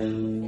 Bye.